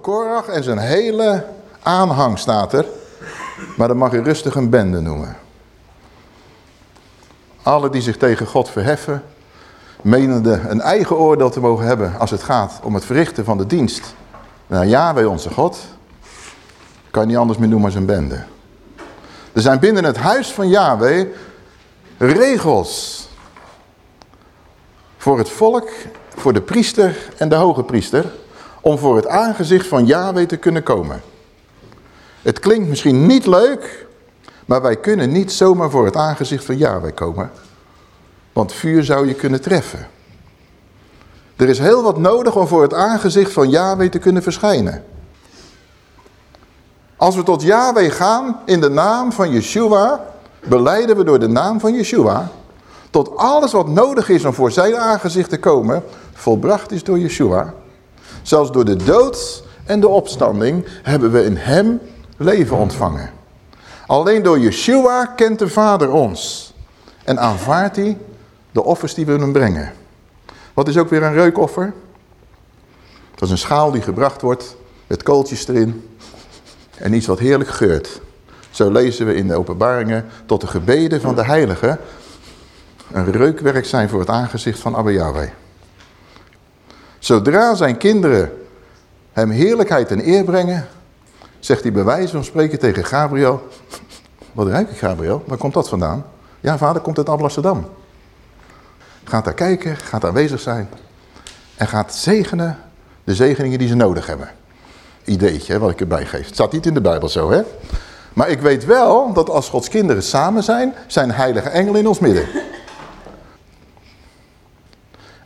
Korach en zijn hele aanhang staat er. Maar dat mag je rustig een bende noemen. Alle die zich tegen God verheffen, menende een eigen oordeel te mogen hebben als het gaat om het verrichten van de dienst naar Yahweh onze God, kan je niet anders meer noemen als een bende. Er zijn binnen het huis van Yahweh regels voor het volk, voor de priester en de hoge priester, om voor het aangezicht van Yahweh te kunnen komen. Het klinkt misschien niet leuk, maar wij kunnen niet zomaar voor het aangezicht van Yahweh komen. Want vuur zou je kunnen treffen. Er is heel wat nodig om voor het aangezicht van Yahweh te kunnen verschijnen. Als we tot Yahweh gaan in de naam van Yeshua, beleiden we door de naam van Yeshua, tot alles wat nodig is om voor zijn aangezicht te komen, volbracht is door Yeshua. Zelfs door de dood en de opstanding hebben we in hem leven ontvangen. Alleen door Yeshua kent de Vader ons en aanvaardt hij de offers die we hem brengen. Wat is ook weer een reukoffer? Dat is een schaal die gebracht wordt met kooltjes erin en iets wat heerlijk geurt. Zo lezen we in de openbaringen tot de gebeden van de heiligen een reukwerk zijn voor het aangezicht van Abba Yahweh. Zodra zijn kinderen hem heerlijkheid en eer brengen, zegt hij bij wijze van spreken tegen Gabriel, wat ruik ik Gabriel, waar komt dat vandaan? Ja vader, komt uit Amsterdam. Gaat daar kijken, gaat aanwezig zijn en gaat zegenen de zegeningen die ze nodig hebben. Ideetje wat ik erbij geef. Het staat niet in de Bijbel zo hè. Maar ik weet wel dat als Gods kinderen samen zijn, zijn heilige engelen in ons midden.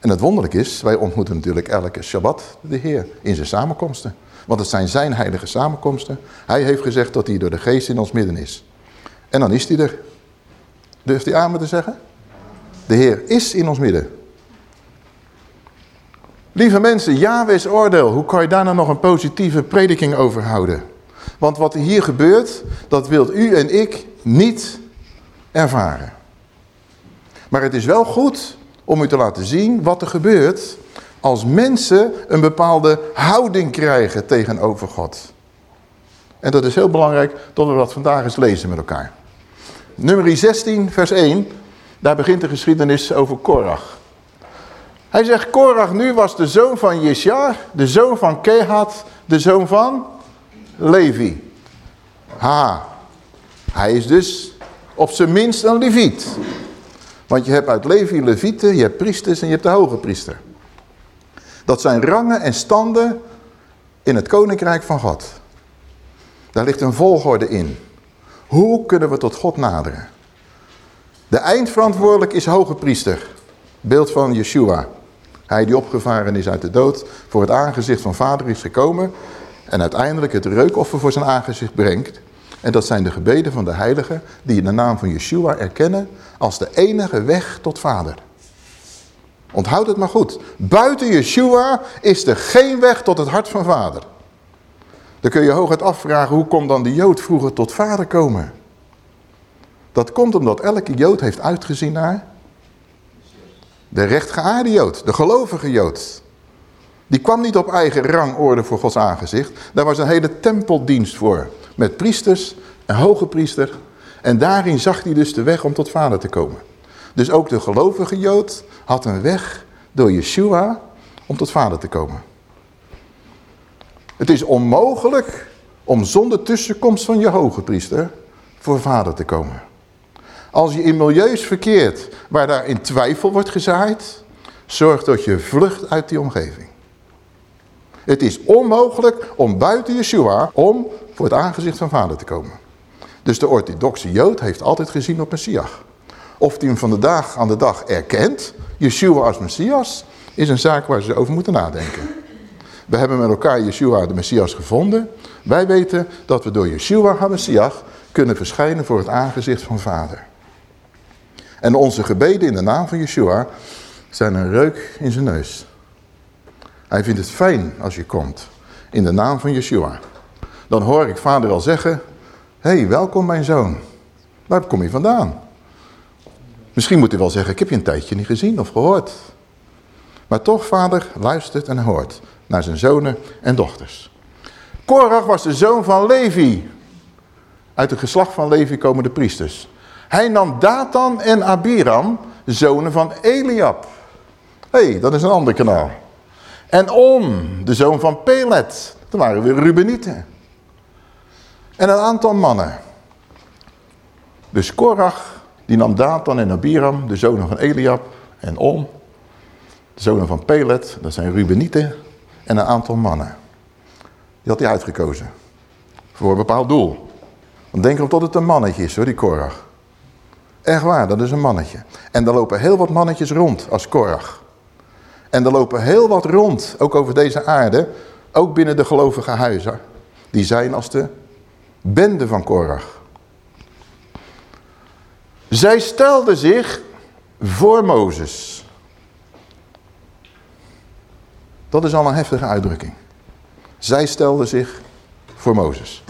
En het wonderlijk is, wij ontmoeten natuurlijk elke Shabbat de Heer in zijn samenkomsten. Want het zijn zijn heilige samenkomsten. Hij heeft gezegd dat hij door de geest in ons midden is. En dan is hij er. Durft hij me te zeggen? De Heer is in ons midden. Lieve mensen, Yahweh's oordeel, hoe kan je daar nou nog een positieve prediking over houden? Want wat hier gebeurt, dat wilt u en ik niet ervaren. Maar het is wel goed om u te laten zien wat er gebeurt als mensen een bepaalde houding krijgen tegenover God. En dat is heel belangrijk dat we dat vandaag eens lezen met elkaar. Nummer 16, vers 1, daar begint de geschiedenis over Korach. Hij zegt, Korach nu was de zoon van Jesjar, de zoon van Kehat, de zoon van Levi. Ha, hij is dus op zijn minst een leviet. Want je hebt uit Levi levieten, je hebt priesters en je hebt de hoge priester. Dat zijn rangen en standen in het koninkrijk van God. Daar ligt een volgorde in. Hoe kunnen we tot God naderen? De eindverantwoordelijk is hoge priester. Beeld van Yeshua. Hij die opgevaren is uit de dood, voor het aangezicht van vader is gekomen en uiteindelijk het reukoffer voor zijn aangezicht brengt. En dat zijn de gebeden van de heiligen die in de naam van Yeshua erkennen als de enige weg tot vader. Onthoud het maar goed. Buiten Yeshua is er geen weg tot het hart van vader. Dan kun je hooguit afvragen, hoe kon dan de Jood vroeger tot vader komen? Dat komt omdat elke Jood heeft uitgezien naar de rechtgeaarde Jood, de gelovige Jood. Die kwam niet op eigen rangorde voor Gods aangezicht. Daar was een hele tempeldienst voor. Met priesters, een hoge priester. En daarin zag hij dus de weg om tot vader te komen. Dus ook de gelovige Jood had een weg door Yeshua om tot vader te komen. Het is onmogelijk om zonder tussenkomst van je hoge priester voor vader te komen. Als je in milieus verkeert waar daar in twijfel wordt gezaaid, zorg dat je vlucht uit die omgeving. Het is onmogelijk om buiten Yeshua om voor het aangezicht van vader te komen. Dus de orthodoxe Jood heeft altijd gezien op Messias. Of hij hem van de dag aan de dag erkent, Yeshua als Messias, is een zaak waar ze over moeten nadenken. We hebben met elkaar Yeshua de Messias gevonden. Wij weten dat we door Yeshua HaMessiach kunnen verschijnen voor het aangezicht van vader. En onze gebeden in de naam van Yeshua zijn een reuk in zijn neus. Hij vindt het fijn als je komt in de naam van Yeshua. Dan hoor ik vader al zeggen, hé, hey, welkom mijn zoon. Waar kom je vandaan? Misschien moet hij wel zeggen, ik heb je een tijdje niet gezien of gehoord. Maar toch, vader luistert en hoort. naar zijn zonen en dochters. Korach was de zoon van Levi. Uit het geslacht van Levi komen de priesters. Hij nam Datan en Abiram, zonen van Eliab. Hé, hey, dat is een ander kanaal. En Om, de zoon van Pelet. Dat waren weer Rubenieten. En een aantal mannen. Dus Korach, die nam Datan en Abiram, de zonen van Eliab. En Om, de zonen van Pelet, dat zijn Rubenieten. En een aantal mannen. Die had hij uitgekozen. Voor een bepaald doel. Dan denk erom tot het een mannetje is hoor, die Korach. Echt waar, dat is een mannetje. En er lopen heel wat mannetjes rond als Korach. En er lopen heel wat rond, ook over deze aarde, ook binnen de gelovige huizen. Die zijn als de bende van Korach. Zij stelden zich voor Mozes. Dat is al een heftige uitdrukking. Zij stelden zich voor Mozes.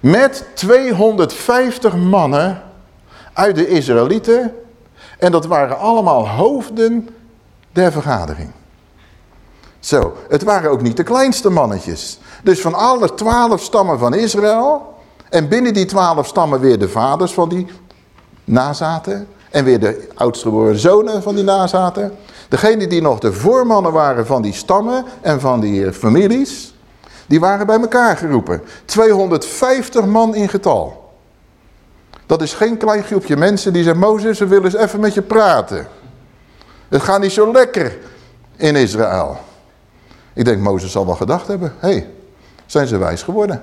Met 250 mannen uit de Israëlieten. En dat waren allemaal hoofden der vergadering. Zo, het waren ook niet de kleinste mannetjes. Dus van alle twaalf stammen van Israël... en binnen die twaalf stammen weer de vaders van die nazaten... en weer de oudstgeboren zonen van die nazaten... Degene die nog de voormannen waren van die stammen en van die families... die waren bij elkaar geroepen. 250 man in getal. Dat is geen klein groepje mensen die zeggen... Mozes, we willen eens even met je praten... Het gaat niet zo lekker in Israël. Ik denk, Mozes zal wel gedacht hebben. Hé, hey, zijn ze wijs geworden?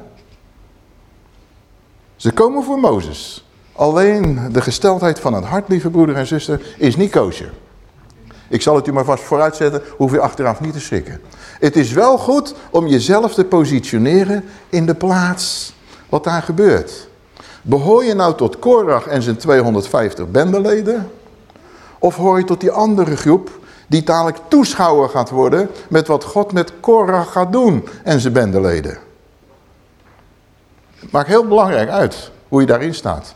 Ze komen voor Mozes. Alleen de gesteldheid van het hart, lieve broeder en zuster, is niet koosje. Ik zal het u maar vast vooruitzetten, hoef je achteraf niet te schrikken. Het is wel goed om jezelf te positioneren in de plaats wat daar gebeurt. Behoor je nou tot Korach en zijn 250 bendeleden? Of hoor je tot die andere groep die dadelijk toeschouwer gaat worden met wat God met Korach gaat doen en zijn bendeleden. Maakt heel belangrijk uit hoe je daarin staat.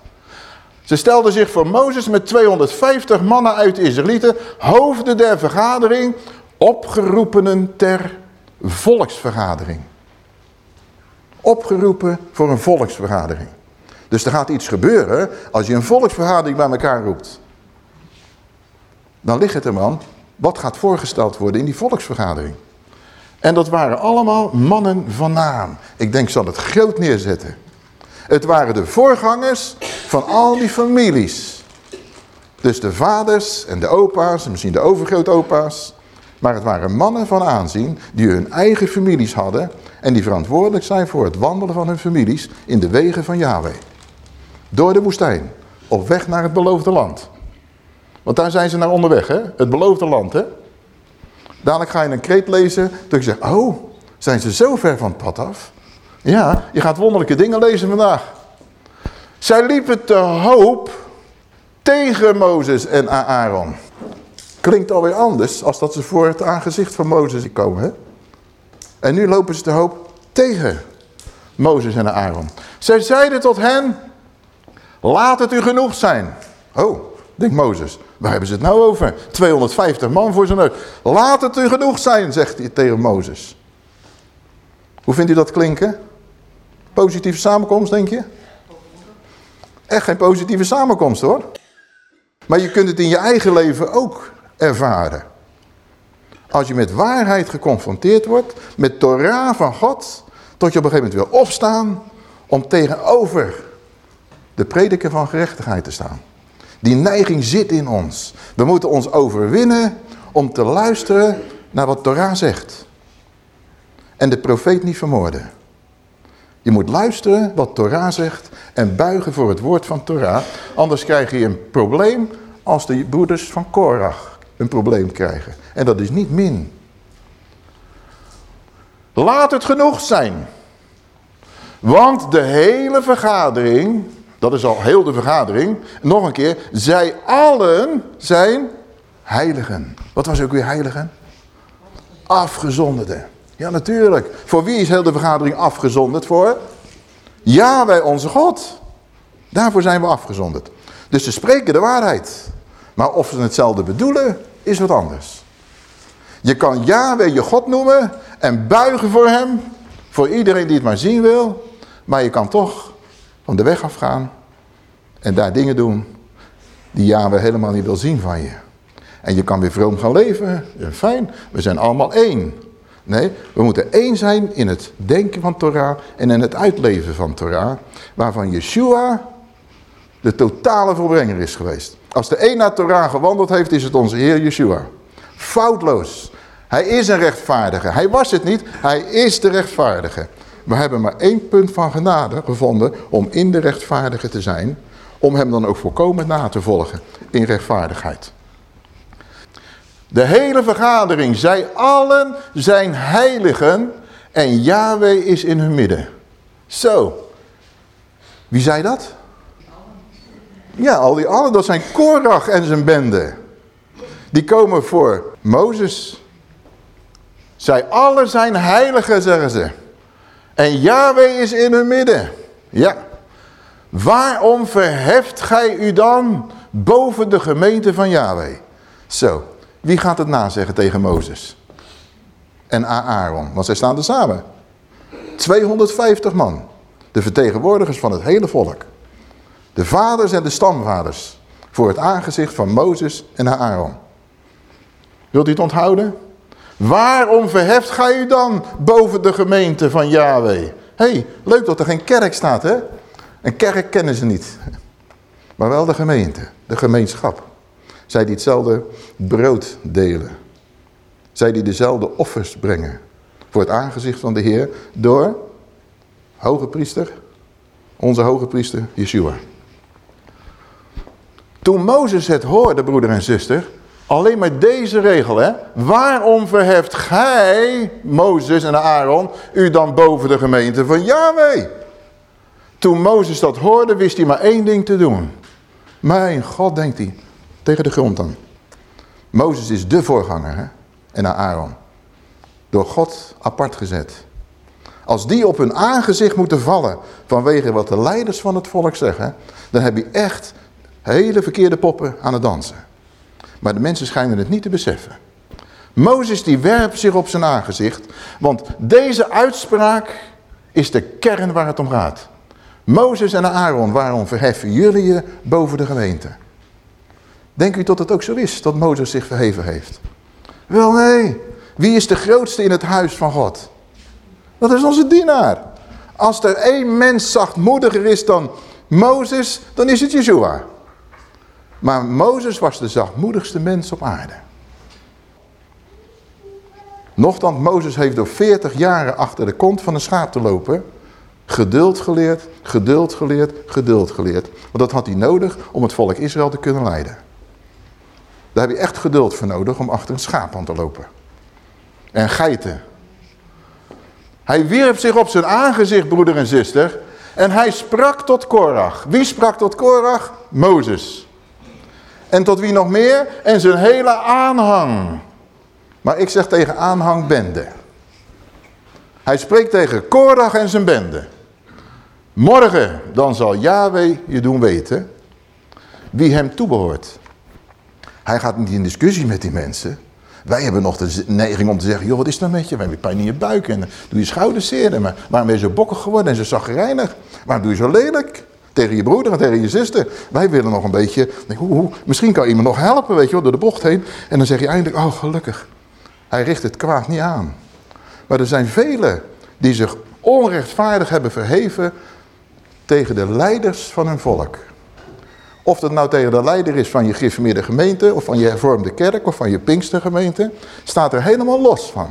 Ze stelden zich voor Mozes met 250 mannen uit de Israëlieten, hoofden der vergadering, opgeroepenen ter volksvergadering. Opgeroepen voor een volksvergadering. Dus er gaat iets gebeuren als je een volksvergadering bij elkaar roept. Dan ligt het er man, wat gaat voorgesteld worden in die volksvergadering. En dat waren allemaal mannen van naam. Ik denk, zal het groot neerzetten. Het waren de voorgangers van al die families. Dus de vaders en de opa's, en misschien de overgrootopa's. Maar het waren mannen van aanzien die hun eigen families hadden... en die verantwoordelijk zijn voor het wandelen van hun families in de wegen van Yahweh. Door de woestijn, op weg naar het beloofde land. Want daar zijn ze naar onderweg, hè? het beloofde land. Hè? Dadelijk ga je een kreet lezen, dat je zegt, oh, zijn ze zo ver van het pad af? Ja, je gaat wonderlijke dingen lezen vandaag. Zij liepen te hoop tegen Mozes en Aaron. Klinkt alweer anders als dat ze voor het aangezicht van Mozes komen. Hè? En nu lopen ze te hoop tegen Mozes en Aaron. Zij zeiden tot hen, laat het u genoeg zijn. Oh, denkt Mozes, waar hebben ze het nou over? 250 man voor zijn neus. Laat het u genoeg zijn, zegt hij tegen Mozes. Hoe vindt u dat klinken? Positieve samenkomst, denk je? Echt geen positieve samenkomst hoor. Maar je kunt het in je eigen leven ook ervaren. Als je met waarheid geconfronteerd wordt, met Torah van God, tot je op een gegeven moment wil opstaan om tegenover de prediker van gerechtigheid te staan. Die neiging zit in ons. We moeten ons overwinnen om te luisteren naar wat Torah zegt. En de profeet niet vermoorden. Je moet luisteren wat Torah zegt en buigen voor het woord van Torah. Anders krijg je een probleem als de broeders van Korach een probleem krijgen. En dat is niet min. Laat het genoeg zijn. Want de hele vergadering dat is al heel de vergadering. Nog een keer. Zij allen zijn heiligen. Wat was ook weer heiligen? Afgezonderde. Ja, natuurlijk. Voor wie is heel de vergadering afgezonderd? Voor? Ja, wij onze God. Daarvoor zijn we afgezonderd. Dus ze spreken de waarheid. Maar of ze hetzelfde bedoelen, is wat anders. Je kan Yahweh je God noemen en buigen voor hem. Voor iedereen die het maar zien wil. Maar je kan toch van de weg afgaan. En daar dingen doen die Yahweh helemaal niet wil zien van je. En je kan weer vroom gaan leven. Fijn, we zijn allemaal één. Nee, we moeten één zijn in het denken van Torah en in het uitleven van Torah. Waarvan Yeshua de totale volbrenger is geweest. Als de een naar Torah gewandeld heeft, is het onze Heer Yeshua. Foutloos. Hij is een rechtvaardige. Hij was het niet, hij is de rechtvaardige. We hebben maar één punt van genade gevonden om in de rechtvaardige te zijn. Om hem dan ook volkomen na te volgen in rechtvaardigheid. De hele vergadering, zij allen zijn heiligen en Yahweh is in hun midden. Zo. Wie zei dat? Ja, al die allen, dat zijn Korach en zijn bende. Die komen voor Mozes. Zij allen zijn heiligen, zeggen ze. En Yahweh is in hun midden. Ja. Waarom verheft gij u dan boven de gemeente van Yahweh? Zo, wie gaat het nazeggen tegen Mozes? En Aaron, want zij staan er samen. 250 man. De vertegenwoordigers van het hele volk. De vaders en de stamvaders. Voor het aangezicht van Mozes en Aaron. Wilt u het onthouden? Waarom verheft gij u dan boven de gemeente van Yahweh? Hey, leuk dat er geen kerk staat, hè? Een kerk kennen ze niet. Maar wel de gemeente, de gemeenschap. Zij die hetzelfde brood delen. Zij die dezelfde offers brengen. Voor het aangezicht van de Heer door hoge priester, onze hoge priester Yeshua. Toen Mozes het hoorde, broeder en zuster, alleen maar deze regel, hè. Waarom verheft gij, Mozes en Aaron, u dan boven de gemeente van Yahweh? Toen Mozes dat hoorde, wist hij maar één ding te doen. Mijn God, denkt hij, tegen de grond dan. Mozes is de voorganger, hè. En Aaron. Door God apart gezet. Als die op hun aangezicht moeten vallen vanwege wat de leiders van het volk zeggen, dan heb je echt hele verkeerde poppen aan het dansen. Maar de mensen schijnen het niet te beseffen. Mozes die werpt zich op zijn aangezicht, want deze uitspraak is de kern waar het om gaat. Mozes en Aaron, waarom verheffen jullie je boven de gemeente? Denkt u dat het ook zo is, dat Mozes zich verheven heeft? Wel nee, wie is de grootste in het huis van God? Dat is onze dienaar. Als er één mens zachtmoediger is dan Mozes, dan is het Yeshua. Maar Mozes was de zachtmoedigste mens op aarde. Nochtans, Mozes heeft door 40 jaren achter de kont van een schaap te lopen... geduld geleerd, geduld geleerd, geduld geleerd. Want dat had hij nodig om het volk Israël te kunnen leiden. Daar heb je echt geduld voor nodig om achter een schaap aan te lopen. En geiten. Hij wierp zich op zijn aangezicht, broeder en zuster... en hij sprak tot Korach. Wie sprak tot Korach? Mozes. En tot wie nog meer? En zijn hele aanhang. Maar ik zeg tegen aanhang bende. Hij spreekt tegen Korach en zijn bende. Morgen dan zal Yahweh je doen weten wie hem toebehoort. Hij gaat niet in discussie met die mensen. Wij hebben nog de neiging om te zeggen, joh wat is er met je? We hebben pijn in je buik en doe je schouders zeer. Maar waarom ben je zo bokkig geworden en zo zagrijnig? Waarom doe je zo lelijk? Tegen je broeder en tegen je zuster. Wij willen nog een beetje, misschien kan iemand nog helpen, weet je wel, door de bocht heen. En dan zeg je eindelijk, oh gelukkig. Hij richt het kwaad niet aan. Maar er zijn velen die zich onrechtvaardig hebben verheven tegen de leiders van hun volk. Of dat nou tegen de leider is van je gereformeerde gemeente, of van je hervormde kerk, of van je pinkstergemeente, staat er helemaal los van.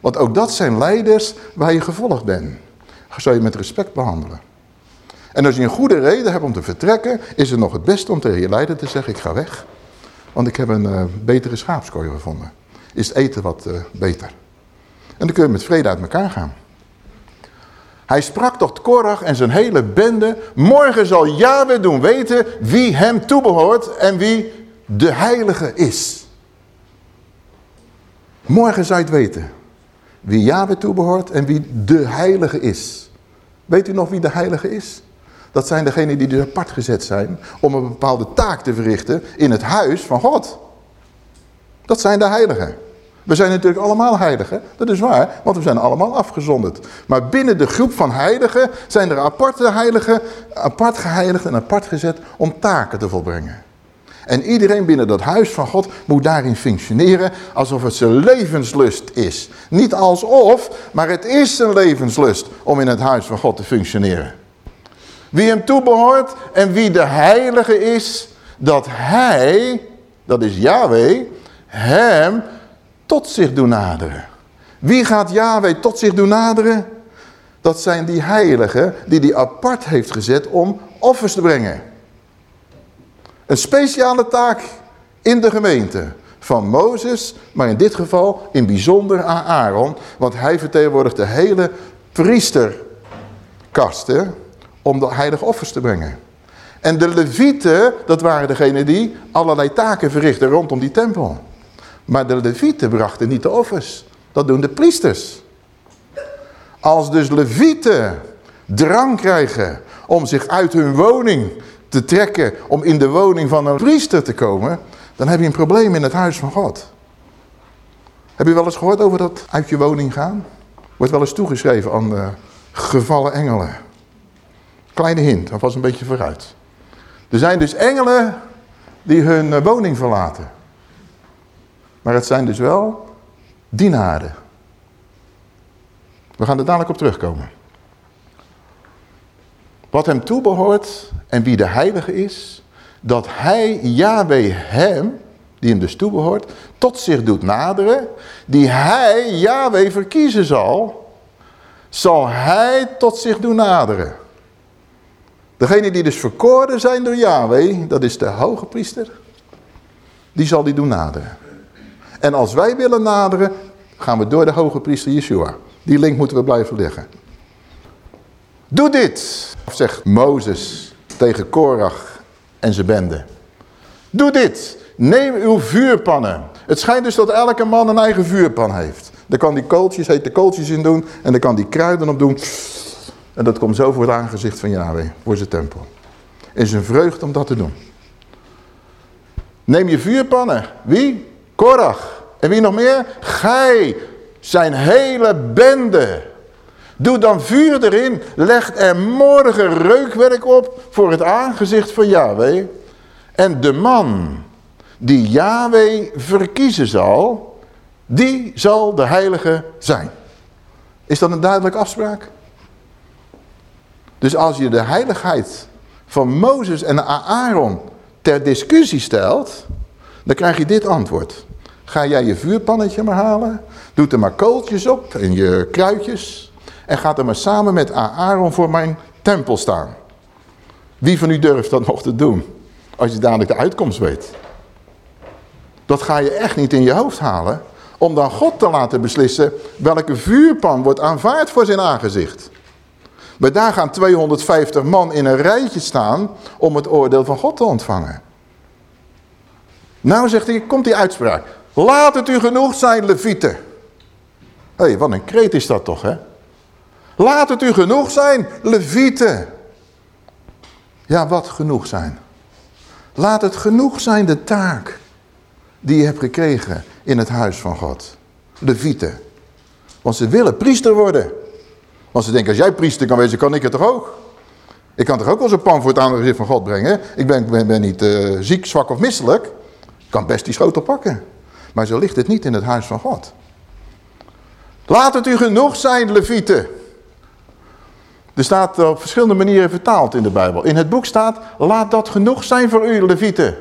Want ook dat zijn leiders waar je gevolgd bent. Zou je met respect behandelen. En als je een goede reden hebt om te vertrekken, is het nog het beste om tegen je leider te zeggen, ik ga weg. Want ik heb een uh, betere schaapskooi gevonden. Is het eten wat uh, beter. En dan kun je met vrede uit elkaar gaan. Hij sprak tot Korach en zijn hele bende, morgen zal Yahweh doen weten wie hem toebehoort en wie de heilige is. Morgen zal je het weten. Wie Yahweh toebehoort en wie de heilige is. Weet u nog wie de heilige is? Dat zijn degenen die dus apart gezet zijn om een bepaalde taak te verrichten in het huis van God. Dat zijn de heiligen. We zijn natuurlijk allemaal heiligen, dat is waar, want we zijn allemaal afgezonderd. Maar binnen de groep van heiligen zijn er aparte heiligen, apart geheiligd en apart gezet om taken te volbrengen. En iedereen binnen dat huis van God moet daarin functioneren alsof het zijn levenslust is. Niet alsof, maar het is zijn levenslust om in het huis van God te functioneren. Wie hem toebehoort en wie de heilige is, dat hij, dat is Yahweh, hem tot zich doen naderen. Wie gaat Yahweh tot zich doen naderen? Dat zijn die heiligen die hij apart heeft gezet om offers te brengen. Een speciale taak in de gemeente van Mozes, maar in dit geval in bijzonder aan Aaron, want hij vertegenwoordigt de hele priesterkasten om de heilige offers te brengen. En de levieten, dat waren degenen die allerlei taken verrichten rondom die tempel. Maar de levieten brachten niet de offers. Dat doen de priesters. Als dus levieten drang krijgen om zich uit hun woning te trekken... om in de woning van een priester te komen... dan heb je een probleem in het huis van God. Heb je wel eens gehoord over dat uit je woning gaan? Wordt wel eens toegeschreven aan de gevallen engelen. Kleine hint, alvast een beetje vooruit. Er zijn dus engelen die hun eh, woning verlaten. Maar het zijn dus wel dienaren. We gaan er dadelijk op terugkomen. Wat hem toebehoort en wie de heilige is, dat hij, Yahweh, hem, die hem dus toebehoort, tot zich doet naderen, die hij, Yahweh, verkiezen zal, zal hij tot zich doen naderen. Degene die dus verkoren zijn door Yahweh, dat is de hoge priester, die zal die doen naderen. En als wij willen naderen, gaan we door de hoge priester Yeshua. Die link moeten we blijven liggen. Doe dit, zegt Mozes tegen Korach en zijn bende. Doe dit, neem uw vuurpannen. Het schijnt dus dat elke man een eigen vuurpan heeft. Daar kan die kooltjes, de kooltjes in doen en daar kan die kruiden op doen. En dat komt zo voor het aangezicht van Yahweh, voor zijn tempel. Is een vreugde om dat te doen. Neem je vuurpannen. Wie? Korach. En wie nog meer? Gij, zijn hele bende. Doe dan vuur erin, leg er morgen reukwerk op voor het aangezicht van Yahweh. En de man die Yahweh verkiezen zal, die zal de heilige zijn. Is dat een duidelijke afspraak? Dus als je de heiligheid van Mozes en Aaron ter discussie stelt, dan krijg je dit antwoord. Ga jij je vuurpannetje maar halen, doe er maar kooltjes op en je kruidjes en ga er maar samen met Aaron voor mijn tempel staan. Wie van u durft dat nog te doen, als je dadelijk de uitkomst weet? Dat ga je echt niet in je hoofd halen, om dan God te laten beslissen welke vuurpan wordt aanvaard voor zijn aangezicht. Maar daar gaan 250 man in een rijtje staan om het oordeel van God te ontvangen. Nou zegt hij, komt die uitspraak. Laat het u genoeg zijn, Levieten. Hé, hey, wat een kreet is dat toch, hè? Laat het u genoeg zijn, Levieten. Ja, wat genoeg zijn? Laat het genoeg zijn de taak die je hebt gekregen in het huis van God. Levieten. Want ze willen priester worden. Want ze denken, als jij priester kan wezen, kan ik het toch ook? Ik kan toch ook wel zo'n pan voor het aangezicht van God brengen? Ik ben, ben, niet uh, ziek, zwak of misselijk. Ik kan best die schotel pakken. Maar zo ligt het niet in het huis van God. Laat het u genoeg zijn, Levieten. Er staat op verschillende manieren vertaald in de Bijbel. In het boek staat, laat dat genoeg zijn voor u, Levieten.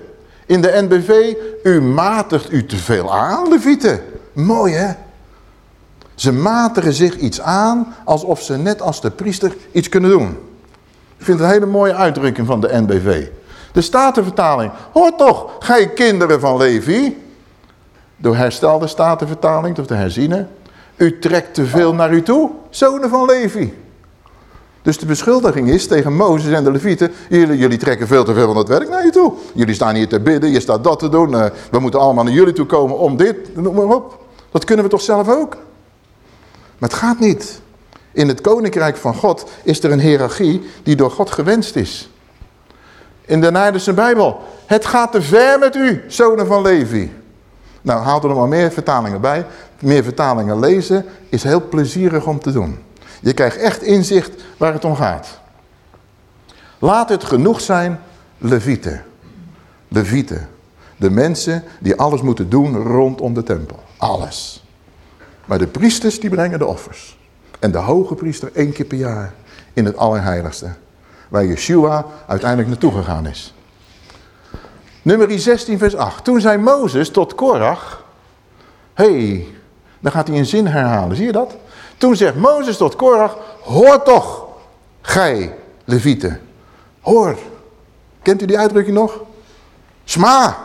In de NBV, u matigt u te veel aan, Levieten. Mooi, hè? Ze matigen zich iets aan alsof ze net als de priester iets kunnen doen. Ik vind het een hele mooie uitdrukking van de NBV. De Statenvertaling. Hoor toch, gij kinderen van Levi. Door herstelde Statenvertaling, of de herziene. U trekt te veel naar u toe, zonen van Levi. Dus de beschuldiging is tegen Mozes en de Levieten, jullie, jullie trekken veel te veel van het werk naar je toe. Jullie staan hier te bidden, je staat dat te doen, uh, we moeten allemaal naar jullie toe komen om dit, noem maar op. Dat kunnen we toch zelf ook? Maar het gaat niet. In het koninkrijk van God is er een hiërarchie die door God gewenst is. In de Nijderse Bijbel. Het gaat te ver met u, zonen van Levi. Nou, haal er nog maar meer vertalingen bij. Meer vertalingen lezen is heel plezierig om te doen. Je krijgt echt inzicht waar het om gaat. Laat het genoeg zijn, levieten. Levieten. De mensen die alles moeten doen rondom de tempel. Alles. Maar de priesters die brengen de offers. En de hoge priester één keer per jaar in het Allerheiligste. Waar Yeshua uiteindelijk naartoe gegaan is. Nummer 16 vers 8. Toen zei Mozes tot Korach. hey, dan gaat hij een zin herhalen. Zie je dat? Toen zegt Mozes tot Korach. Hoor toch, gij Levieten. Hoor. Kent u die uitdrukking nog? Sma.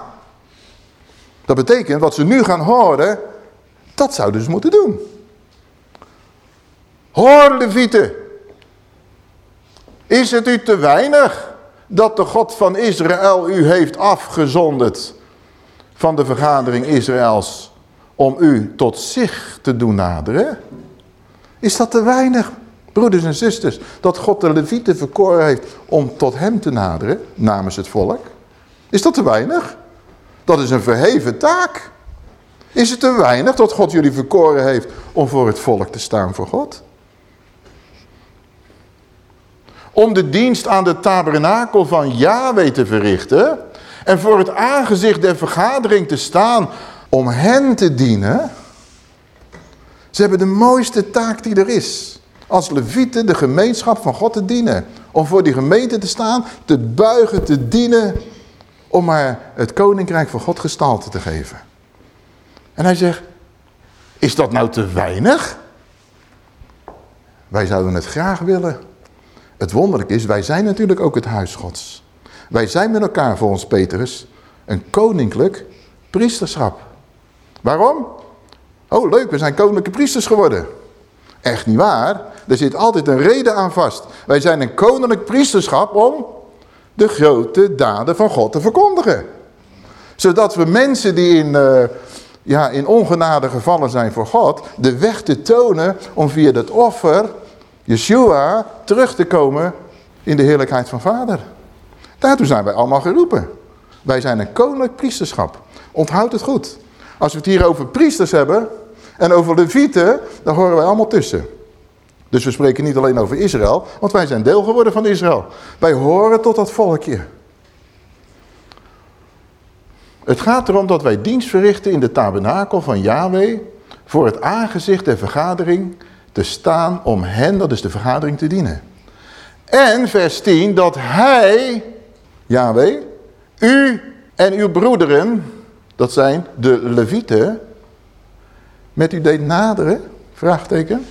Dat betekent wat ze nu gaan horen. Dat zouden ze moeten doen. Hoor Levieten. Is het u te weinig dat de God van Israël u heeft afgezonderd van de vergadering Israëls om u tot zich te doen naderen? Is dat te weinig, broeders en zusters, dat God de Levieten verkoren heeft om tot hem te naderen namens het volk? Is dat te weinig? Dat is een verheven taak. Is het te weinig dat God jullie verkoren heeft om voor het volk te staan voor God? om de dienst aan de tabernakel van Yahweh te verrichten en voor het aangezicht der vergadering te staan om hen te dienen. Ze hebben de mooiste taak die er is. Als levieten de gemeenschap van God te dienen. Om voor die gemeente te staan, te buigen, te dienen. Om maar het koninkrijk van God gestalte te geven. En hij zegt, is dat nou te weinig? Wij zouden het graag willen. Het wonderlijk is, wij zijn natuurlijk ook het huis gods. Wij zijn met elkaar volgens Petrus een koninklijk priesterschap. Waarom? Oh leuk, we zijn koninklijke priesters geworden. Echt niet waar. Er zit altijd een reden aan vast. Wij zijn een koninklijk priesterschap om de grote daden van God te verkondigen. Zodat we mensen die in, uh, ja, in ongenade gevallen zijn voor God, de weg te tonen om via dat offer Yeshua terug te komen in de heerlijkheid van vader. Daartoe zijn wij allemaal geroepen. Wij zijn een koninklijk priesterschap. Onthoud het goed. Als we het hier over priesters hebben en over levieten, dan horen wij allemaal tussen. Dus we spreken niet alleen over Israël, want wij zijn deel geworden van Israël. Wij horen tot dat volkje. Het gaat erom dat wij dienst verrichten in de tabernakel van Yahweh voor het aangezicht der vergadering te staan om hen, dat is de vergadering, te dienen. En vers 10, dat hij, Yahweh, u en uw broederen, dat zijn de levieten, met u deed naderen, vraagteken.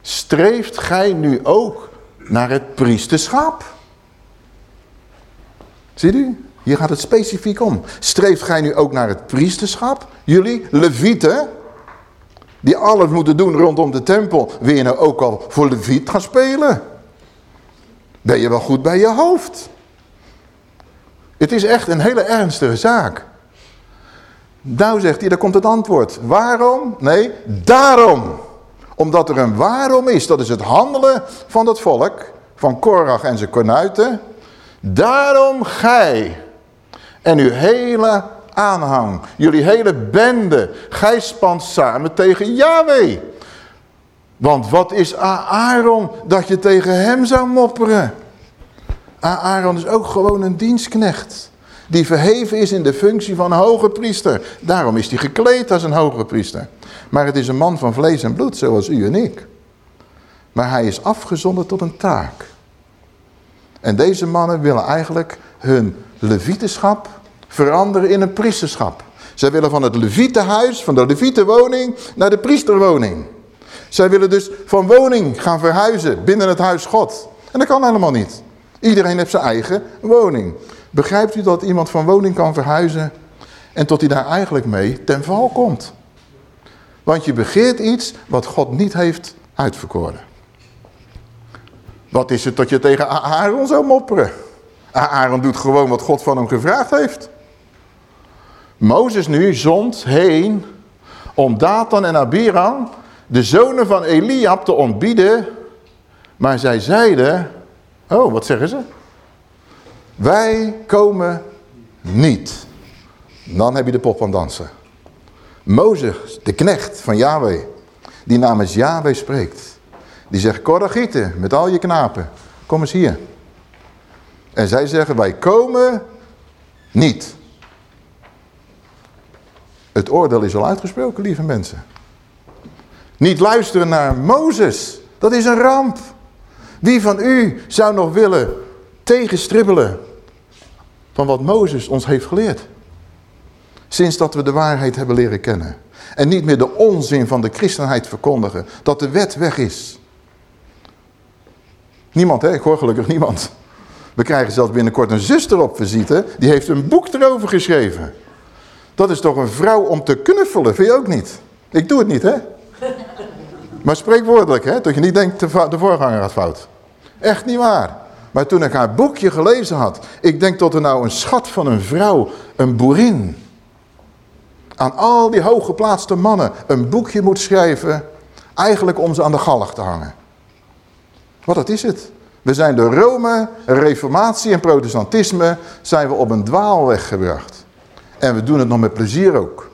Streeft gij nu ook naar het priesterschap? Ziet u? Hier gaat het specifiek om. Streeft gij nu ook naar het priesterschap? Jullie, levieten, die alles moeten doen rondom de tempel, wil je nou ook al voor Leviet gaan spelen? Ben je wel goed bij je hoofd? Het is echt een hele ernstige zaak. Nou zegt hij, daar komt het antwoord. Waarom? Nee, daarom. Omdat er een waarom is, dat is het handelen van het volk, van Korach en zijn kornuiten. Daarom gij en uw hele aanhang, jullie hele bende, gij spant samen tegen Yahweh. Want wat is Aaron dat je tegen hem zou mopperen? Aaron is ook gewoon een dienstknecht. Die verheven is in de functie van hoge priester. Daarom is hij gekleed als een hoge priester. Maar het is een man van vlees en bloed, zoals u en ik. Maar hij is afgezonden tot een taak. En deze mannen willen eigenlijk hun levietenschap veranderen in een priesterschap. Zij willen van het levietenhuis, van de levietenwoning, naar de priesterwoning. Zij willen dus van woning gaan verhuizen binnen het huis God. En dat kan helemaal niet. Iedereen heeft zijn eigen woning. Begrijpt u dat iemand van woning kan verhuizen en tot hij daar eigenlijk mee ten val komt? Want je begeert iets wat God niet heeft uitverkoren. Wat is het dat je tegen Aaron zou mopperen? Aaron doet gewoon wat God van hem gevraagd heeft. Mozes nu zond heen om Datan en Abiram, de zonen van Eliab, te ontbieden. Maar zij zeiden, oh wat zeggen ze? Wij komen niet. Dan heb je de pop van dansen. Mozes, de knecht van Yahweh, die namens Yahweh spreekt. Die zegt, Korragieten, met al je knapen, kom eens hier. En zij zeggen, wij komen niet. Het oordeel is al uitgesproken, lieve mensen. Niet luisteren naar Mozes, dat is een ramp. Wie van u zou nog willen tegenstribbelen van wat Mozes ons heeft geleerd? Sinds dat we de waarheid hebben leren kennen. En niet meer de onzin van de christenheid verkondigen. Dat de wet weg is. Niemand, hè? Ik hoor gelukkig niemand. We krijgen zelfs binnenkort een zuster op visite. Die heeft een boek erover geschreven. Dat is toch een vrouw om te knuffelen, vind je ook niet? Ik doe het niet, hè? Maar spreekwoordelijk, hè? Dat je niet denkt, de voorganger had fout. Echt niet waar. Maar toen ik haar boekje gelezen had, ik denk dat er nou een schat van een vrouw, een boerin, aan al die hooggeplaatste mannen een boekje moet schrijven, eigenlijk om ze aan de galg te hangen. Wat dat is het. We zijn door Rome, reformatie en protestantisme zijn we op een dwaalweg gebracht. En we doen het nog met plezier ook.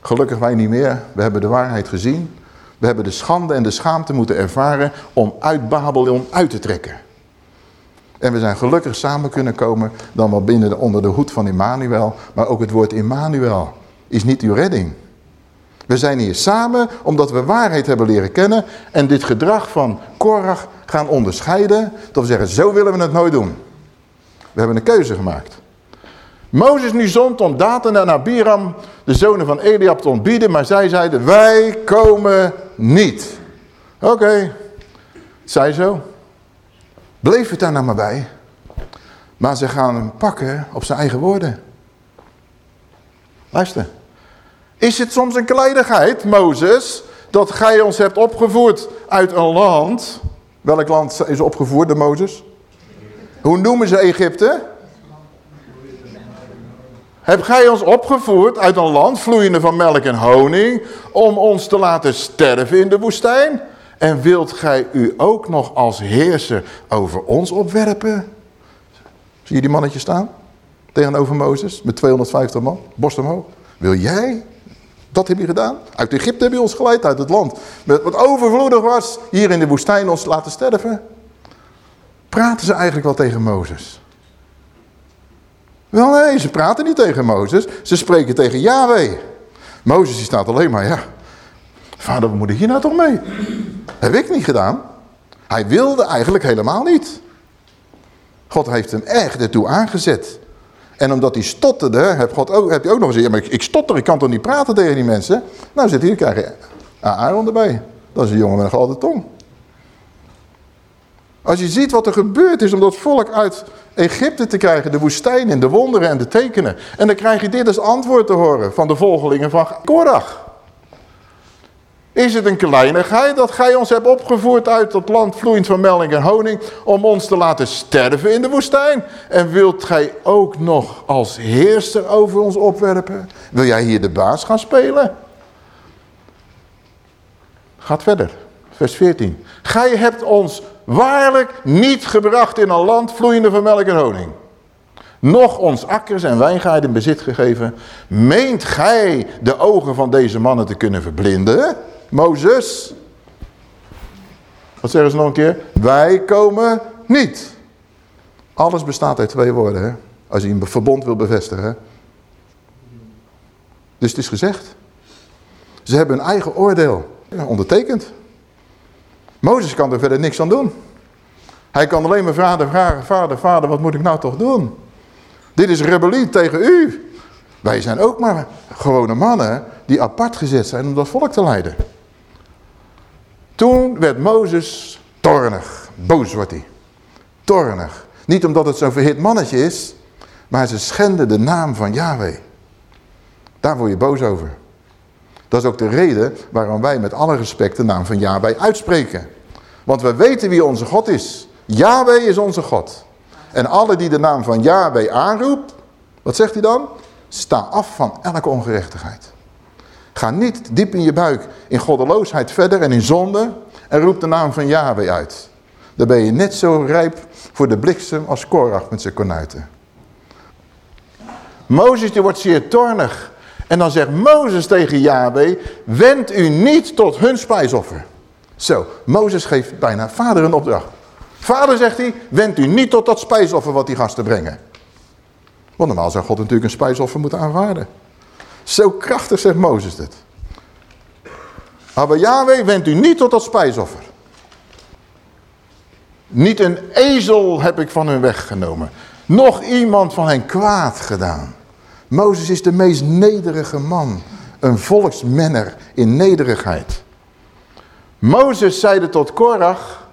Gelukkig wij niet meer. We hebben de waarheid gezien. We hebben de schande en de schaamte moeten ervaren om uit Babylon uit te trekken. En we zijn gelukkig samen kunnen komen dan wel binnen onder de hoed van Immanuel. Maar ook het woord Immanuel is niet uw redding. We zijn hier samen omdat we waarheid hebben leren kennen en dit gedrag van Korach gaan onderscheiden. Dat we zeggen, zo willen we het nooit doen. We hebben een keuze gemaakt. Mozes nu zond om Datan en Abiram, de zonen van Eliab, te ontbieden. Maar zij zeiden, wij komen niet. Oké, okay. zij zo. Bleef het daar nou maar bij. Maar ze gaan hem pakken op zijn eigen woorden. Luister. Is het soms een kleinigheid, Mozes, dat gij ons hebt opgevoerd uit een land... Welk land is opgevoerd door Mozes? Hoe noemen ze Egypte? Heb gij ons opgevoerd uit een land vloeiende van melk en honing... om ons te laten sterven in de woestijn? En wilt gij u ook nog als heerser over ons opwerpen? Zie je die mannetje staan? Tegenover Mozes met 250 man, borst omhoog. Wil jij? Dat heb je gedaan. Uit Egypte heb je ons geleid, uit het land. Met wat overvloedig was, hier in de woestijn ons laten sterven. Praten ze eigenlijk wel tegen Mozes? Wel nee, ze praten niet tegen Mozes. Ze spreken tegen Yahweh. Mozes die staat alleen maar, ja. Vader, wat moet ik hier nou toch mee? Heb ik niet gedaan. Hij wilde eigenlijk helemaal niet. God heeft hem echt ertoe aangezet. En omdat hij stotterde, heb, God ook, heb je ook nog eens ja, maar ik, stotter, ik kan toch niet praten tegen die mensen? Nou zit hier, krijg je Aaron erbij. Dat is een jongen met een gladde tong. Als je ziet wat er gebeurd is om dat volk uit Egypte te krijgen, de woestijn en de wonderen en de tekenen. En dan krijg je dit als antwoord te horen van de volgelingen van Korach. Is het een kleinigheid dat gij ons hebt opgevoerd uit dat land vloeiend van melding en honing om ons te laten sterven in de woestijn? En wilt gij ook nog als heerser over ons opwerpen? Wil jij hier de baas gaan spelen? Gaat verder, vers 14. Gij hebt ons waarlijk niet gebracht in een land vloeiende van melk en honing. Nog ons akkers en wijngaarden bezit gegeven. Meent gij de ogen van deze mannen te kunnen verblinden? Mozes. Wat zeggen ze nog een keer? Wij komen niet. Alles bestaat uit twee woorden. Hè? Als je een verbond wil bevestigen. Dus het is gezegd. Ze hebben hun eigen oordeel ondertekend. Mozes kan er verder niks aan doen. Hij kan alleen maar vader vragen, vader, vader, wat moet ik nou toch doen? Dit is rebellie tegen u. Wij zijn ook maar gewone mannen die apart gezet zijn om dat volk te leiden. Toen werd Mozes toornig. Boos wordt hij. Toornig. Niet omdat het zo'n verhit mannetje is, maar ze schenden de naam van Yahweh. Daar word je boos over. Dat is ook de reden waarom wij met alle respect de naam van Yahweh uitspreken. Want we weten wie onze God is. Yahweh is onze God. En alle die de naam van Yahweh aanroept, wat zegt hij dan? Sta af van elke ongerechtigheid. Ga niet diep in je buik in goddeloosheid verder en in zonde en roep de naam van Yahweh uit. Dan ben je net zo rijp voor de bliksem als Korach met zijn kornuiten. Mozes die wordt zeer toornig. En dan zegt Mozes tegen Yahweh, wend u niet tot hun spijsoffer. Zo, Mozes geeft bijna vader een opdracht. Vader, zegt hij, wend u niet tot dat spijsoffer wat die gasten brengen. Want normaal zou God natuurlijk een spijsoffer moeten aanvaarden. Zo krachtig zegt Mozes dit. Maar Yahweh, wend u niet tot dat spijsoffer. Niet een ezel heb ik van hun weggenomen. Nog iemand van hen kwaad gedaan. Mozes is de meest nederige man. Een volksmenner in nederigheid. Mozes zeide tot Korach,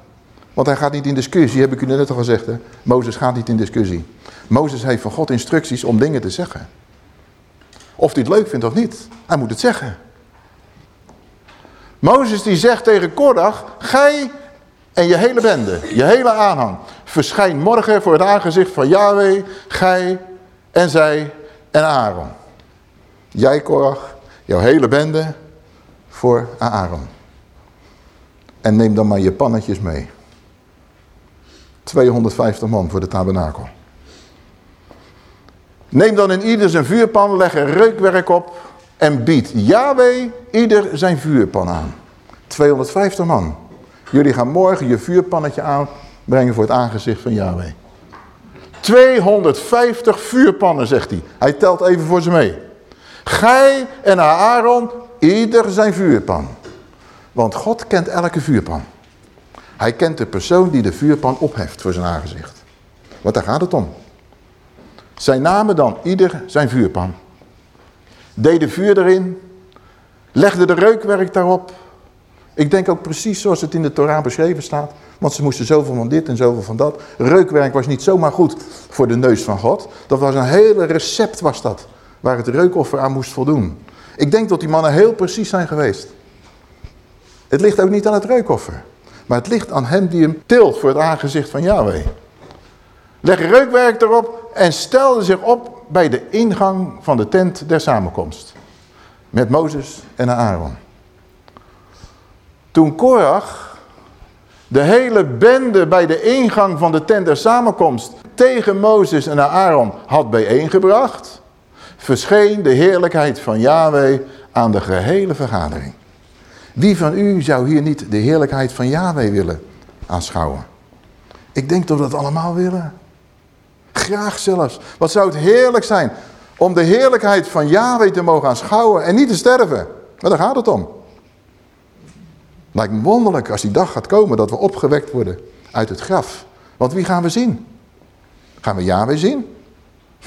want hij gaat niet in discussie, heb ik u net al gezegd. Hè? Mozes gaat niet in discussie. Mozes heeft van God instructies om dingen te zeggen. Of hij het leuk vindt of niet, hij moet het zeggen. Mozes die zegt tegen Korach, gij en je hele bende, je hele aanhang, verschijn morgen voor het aangezicht van Yahweh, gij en zij en Aaron. Jij Korach, jouw hele bende voor Aaron. En neem dan maar je pannetjes mee. 250 man voor de tabernakel. Neem dan in ieder zijn vuurpan, leg er reukwerk op en bied Yahweh ieder zijn vuurpan aan. 250 man. Jullie gaan morgen je vuurpannetje aanbrengen voor het aangezicht van Yahweh. 250 vuurpannen, zegt hij. Hij telt even voor ze mee. Gij en Aaron, ieder zijn vuurpan. Want God kent elke vuurpan. Hij kent de persoon die de vuurpan opheft voor zijn aangezicht. Want daar gaat het om. Zij namen dan ieder zijn vuurpan. Deden vuur erin. Legden de reukwerk daarop. Ik denk ook precies zoals het in de Torah beschreven staat. Want ze moesten zoveel van dit en zoveel van dat. Reukwerk was niet zomaar goed voor de neus van God. Dat was een hele recept was dat. Waar het reukoffer aan moest voldoen. Ik denk dat die mannen heel precies zijn geweest. Het ligt ook niet aan het reukoffer. Maar het ligt aan hem die hem tilt voor het aangezicht van Yahweh. Leg reukwerk erop en stelde zich op bij de ingang van de tent der samenkomst. Met Mozes en Aaron. Toen Korach de hele bende bij de ingang van de tent der samenkomst tegen Mozes en Aaron had bijeengebracht, verscheen de heerlijkheid van Yahweh aan de gehele vergadering. Wie van u zou hier niet de heerlijkheid van Yahweh willen aanschouwen? Ik denk dat we dat allemaal willen. Graag zelfs. Wat zou het heerlijk zijn om de heerlijkheid van Yahweh te mogen aanschouwen en niet te sterven. Maar daar gaat het om. Lijkt me wonderlijk als die dag gaat komen dat we opgewekt worden uit het graf. Want wie gaan we zien? Gaan we Yahweh zien?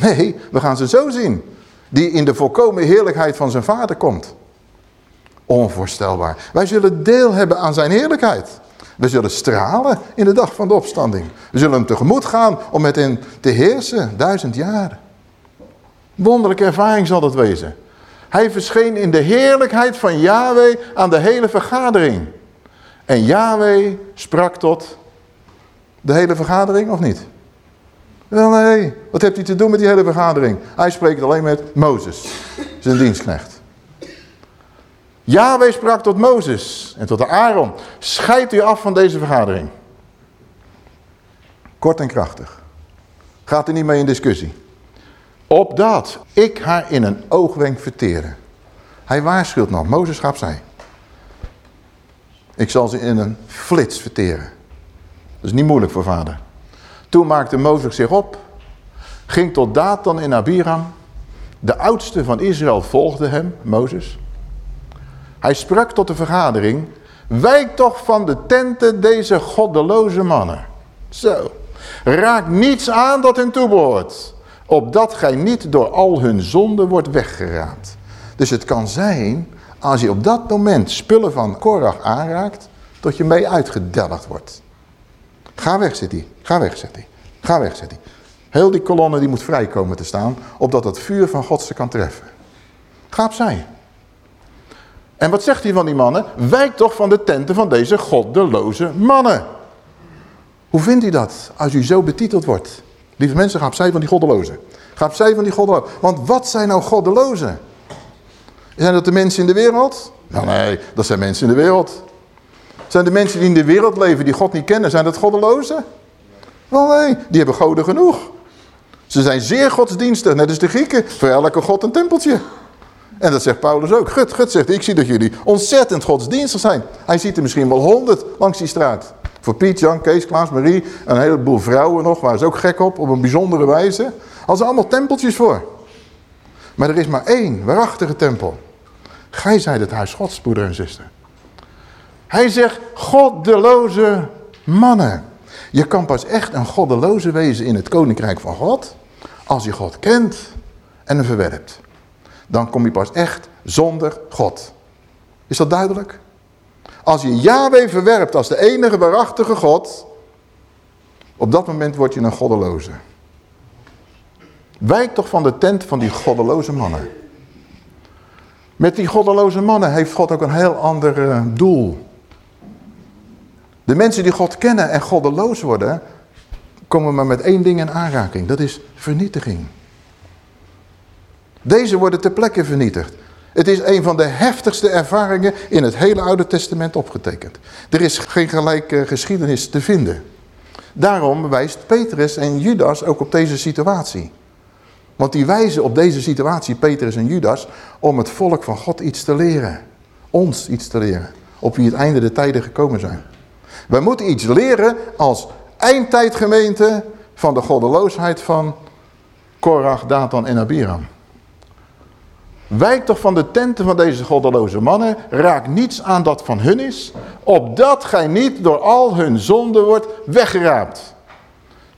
Nee, we gaan ze zo zien. Die in de volkomen heerlijkheid van zijn vader komt. Onvoorstelbaar. Wij zullen deel hebben aan zijn heerlijkheid. We zullen stralen in de dag van de opstanding. We zullen hem tegemoet gaan om met hem te heersen, duizend jaar. Wonderlijke ervaring zal dat wezen. Hij verscheen in de heerlijkheid van Yahweh aan de hele vergadering. En Yahweh sprak tot de hele vergadering, of niet? Wel nee, wat heeft hij te doen met die hele vergadering? Hij spreekt alleen met Mozes, zijn dienstknecht. Yahweh sprak tot Mozes en tot de Aaron. Scheid u af van deze vergadering. Kort en krachtig. Gaat er niet mee in discussie. Opdat ik haar in een oogwenk verteren. Hij waarschuwt nog. Mozes gaf zij. Ik zal ze in een flits verteren. Dat is niet moeilijk voor vader. Toen maakte Mozes zich op. Ging tot Datan in Abiram. De oudste van Israël volgde hem, Mozes. Hij sprak tot de vergadering. Wijk toch van de tenten deze goddeloze mannen. Zo. Raak niets aan dat hen toebehoort. Opdat gij niet door al hun zonden wordt weggeraapt. Dus het kan zijn, als je op dat moment spullen van Korach aanraakt, dat je mee uitgedelgd wordt. Ga weg, zit hij. Ga weg, zit hij. Ga weg, zit hij. Heel die kolonne die moet vrijkomen te staan, opdat het vuur van God ze kan treffen. Ga opzij. En wat zegt hij van die mannen? Wijk toch van de tenten van deze goddeloze mannen. Hoe vindt u dat als u zo betiteld wordt? Lieve mensen, ga opzij van die goddelozen. Ga opzij van die goddelozen. Want wat zijn nou goddelozen? Zijn dat de mensen in de wereld? Nou nee, dat zijn mensen in de wereld. Zijn de mensen die in de wereld leven, die God niet kennen, zijn dat goddelozen? Wel nee, die hebben goden genoeg. Ze zijn zeer godsdienstig, net als de Grieken. Voor elke god een tempeltje. En dat zegt Paulus ook. Gut, gut zegt, ik zie dat jullie ontzettend godsdienstig zijn. Hij ziet er misschien wel honderd langs die straat. Voor Piet, Jan, Kees, Klaas, Marie, een heleboel vrouwen nog, waar ze ook gek op, op een bijzondere wijze. Als er allemaal tempeltjes voor. Maar er is maar één waarachtige tempel. Gij zijt het huis gods, broeder en zuster. Hij zegt, goddeloze mannen. Je kan pas echt een goddeloze wezen in het koninkrijk van God, als je God kent en hem verwerpt. Dan kom je pas echt zonder God. Is dat duidelijk? Als je Yahweh verwerpt als de enige waarachtige God, op dat moment word je een goddeloze. Wijk toch van de tent van die goddeloze mannen. Met die goddeloze mannen heeft God ook een heel ander eh, doel. De mensen die God kennen en goddeloos worden, komen maar met één ding in aanraking. Dat is vernietiging. Deze worden ter plekke vernietigd. Het is een van de heftigste ervaringen in het hele Oude Testament opgetekend. Er is geen gelijke geschiedenis te vinden. Daarom wijst Petrus en Judas ook op deze situatie. Want die wijzen op deze situatie, Petrus en Judas, om het volk van God iets te leren. Ons iets te leren. Op wie het einde de tijden gekomen zijn. Wij moeten iets leren als eindtijdgemeente van de goddeloosheid van Korach, Datan en Abiram. Wijk toch van de tenten van deze goddeloze mannen, raak niets aan dat van hun is, opdat gij niet door al hun zonden wordt weggeraapt.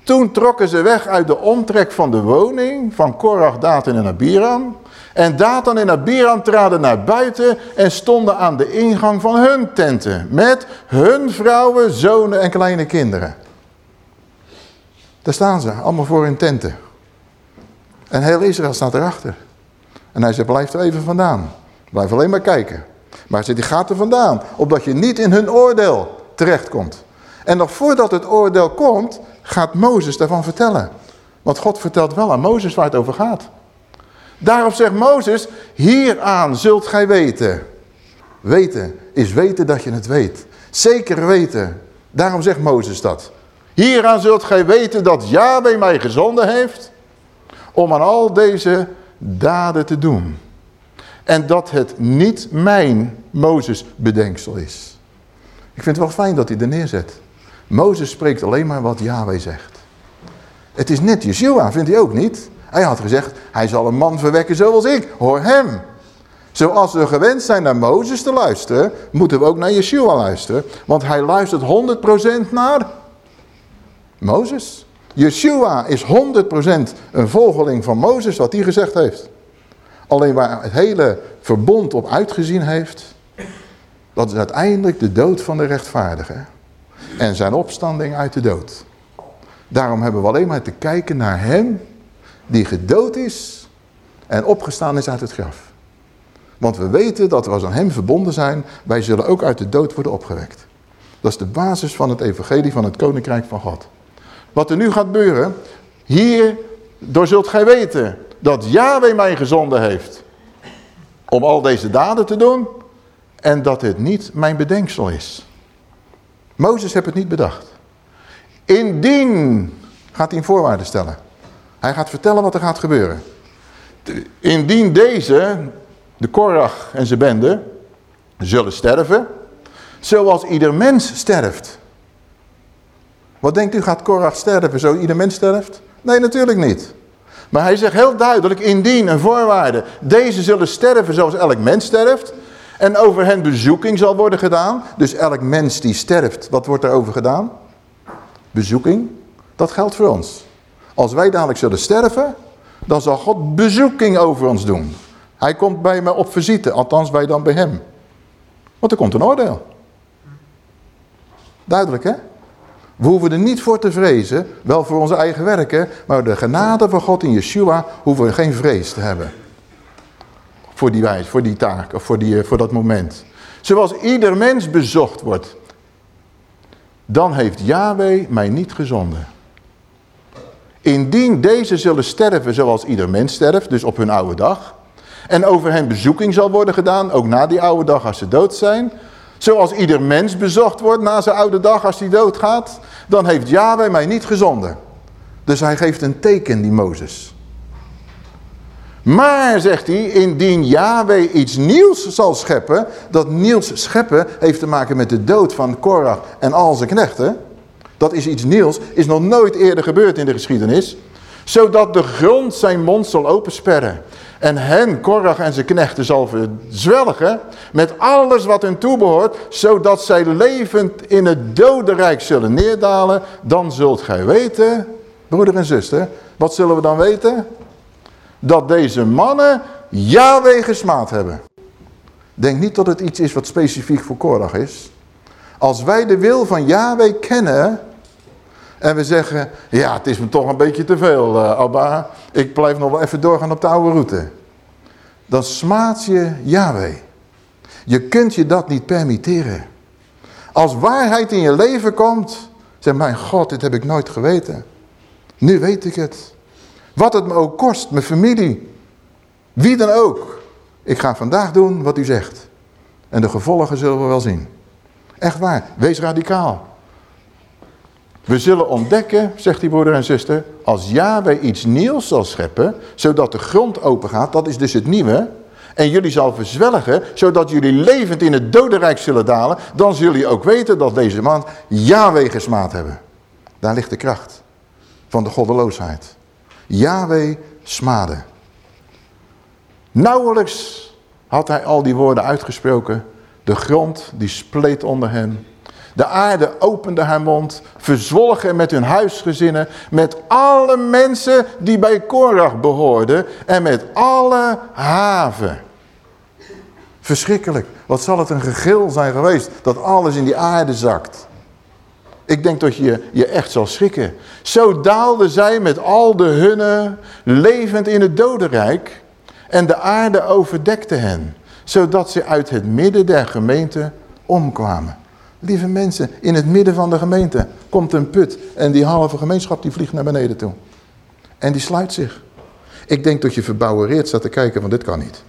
Toen trokken ze weg uit de omtrek van de woning van Korach, Datan en Abiram. En Datan en Abiram traden naar buiten en stonden aan de ingang van hun tenten. Met hun vrouwen, zonen en kleine kinderen. Daar staan ze, allemaal voor hun tenten. En heel Israël staat erachter. En hij zegt, blijf er even vandaan. Blijf alleen maar kijken. Maar hij die gaat er vandaan. Opdat je niet in hun oordeel terechtkomt. En nog voordat het oordeel komt, gaat Mozes daarvan vertellen. Want God vertelt wel aan Mozes waar het over gaat. Daarop zegt Mozes, hieraan zult gij weten. Weten is weten dat je het weet. Zeker weten. Daarom zegt Mozes dat. Hieraan zult gij weten dat Yahweh mij gezonden heeft om aan al deze daden te doen. En dat het niet mijn Mozes bedenksel is. Ik vind het wel fijn dat hij er neerzet. Mozes spreekt alleen maar wat Yahweh zegt. Het is net Yeshua, vindt hij ook niet? Hij had gezegd, hij zal een man verwekken zoals ik. Hoor hem. Zoals we gewend zijn naar Mozes te luisteren, moeten we ook naar Yeshua luisteren. Want hij luistert 100% naar Mozes. Yeshua is 100% een volgeling van Mozes, wat hij gezegd heeft. Alleen waar het hele verbond op uitgezien heeft, dat is uiteindelijk de dood van de rechtvaardige. En zijn opstanding uit de dood. Daarom hebben we alleen maar te kijken naar hem die gedood is en opgestaan is uit het graf. Want we weten dat we als aan hem verbonden zijn, wij zullen ook uit de dood worden opgewekt. Dat is de basis van het evangelie van het koninkrijk van God. Wat er nu gaat gebeuren, hier door zult gij weten dat Yahweh mij gezonden heeft om al deze daden te doen en dat het niet mijn bedenksel is. Mozes heeft het niet bedacht. Indien, gaat hij een voorwaarde stellen. Hij gaat vertellen wat er gaat gebeuren. Indien deze, de Korach en zijn bende, zullen sterven, zoals ieder mens sterft. Wat denkt u, gaat Korach sterven zo ieder mens sterft? Nee, natuurlijk niet. Maar hij zegt heel duidelijk, indien een voorwaarde, deze zullen sterven zoals elk mens sterft. En over hen bezoeking zal worden gedaan. Dus elk mens die sterft, wat wordt er over gedaan? Bezoeking. Dat geldt voor ons. Als wij dadelijk zullen sterven, dan zal God bezoeking over ons doen. Hij komt bij me op visite, althans wij dan bij hem. Want er komt een oordeel. Duidelijk hè? We hoeven er niet voor te vrezen, wel voor onze eigen werken, maar de genade van God in Yeshua hoeven we geen vrees te hebben. Voor die wijze, voor die taak of voor, die, voor dat moment. Zoals ieder mens bezocht wordt. Dan heeft Yahweh mij niet gezonden. Indien deze zullen sterven zoals ieder mens sterft, dus op hun oude dag. En over hen bezoeking zal worden gedaan, ook na die oude dag als ze dood zijn. Zoals ieder mens bezocht wordt na zijn oude dag als hij doodgaat. Dan heeft Yahweh mij niet gezonden. Dus hij geeft een teken, die Mozes. Maar, zegt hij, indien Yahweh iets nieuws zal scheppen, dat nieuws scheppen heeft te maken met de dood van Korach en al zijn knechten. Dat is iets nieuws, is nog nooit eerder gebeurd in de geschiedenis. Zodat de grond zijn mond zal opensperren. En hen, Korach en zijn knechten, zal verzwelgen met alles wat hun toebehoort, zodat zij levend in het dodenrijk zullen neerdalen. Dan zult gij weten, broeder en zuster, wat zullen we dan weten? Dat deze mannen Yahweh gesmaad hebben. Denk niet dat het iets is wat specifiek voor Korach is. Als wij de wil van Yahweh kennen, en we zeggen, ja, het is me toch een beetje te veel, uh, Abba. Ik blijf nog wel even doorgaan op de oude route. Dan smaat je Yahweh. Je kunt je dat niet permitteren. Als waarheid in je leven komt, zeg mijn God, dit heb ik nooit geweten. Nu weet ik het. Wat het me ook kost, mijn familie, wie dan ook. Ik ga vandaag doen wat u zegt. En de gevolgen zullen we wel zien. Echt waar, wees radicaal. We zullen ontdekken, zegt die broeder en zuster, als Yahweh iets nieuws zal scheppen, zodat de grond open gaat, dat is dus het nieuwe, en jullie zal verzwelgen, zodat jullie levend in het dodenrijk zullen dalen, dan zullen jullie ook weten dat deze man Yahweh gesmaad hebben. Daar ligt de kracht van de goddeloosheid. Yahweh smaden. Nauwelijks had hij al die woorden uitgesproken, de grond die spleet onder hen de aarde opende haar mond, verzwolgen met hun huisgezinnen, met alle mensen die bij Korach behoorden en met alle haven. Verschrikkelijk. Wat zal het een gegil zijn geweest dat alles in die aarde zakt. Ik denk dat je je echt zal schrikken. Zo daalden zij met al de hunne levend in het dodenrijk en de aarde overdekte hen, zodat ze uit het midden der gemeente omkwamen. Lieve mensen, in het midden van de gemeente komt een put en die halve gemeenschap die vliegt naar beneden toe. En die sluit zich. Ik denk dat je verbouwereerd staat te kijken, van dit kan niet.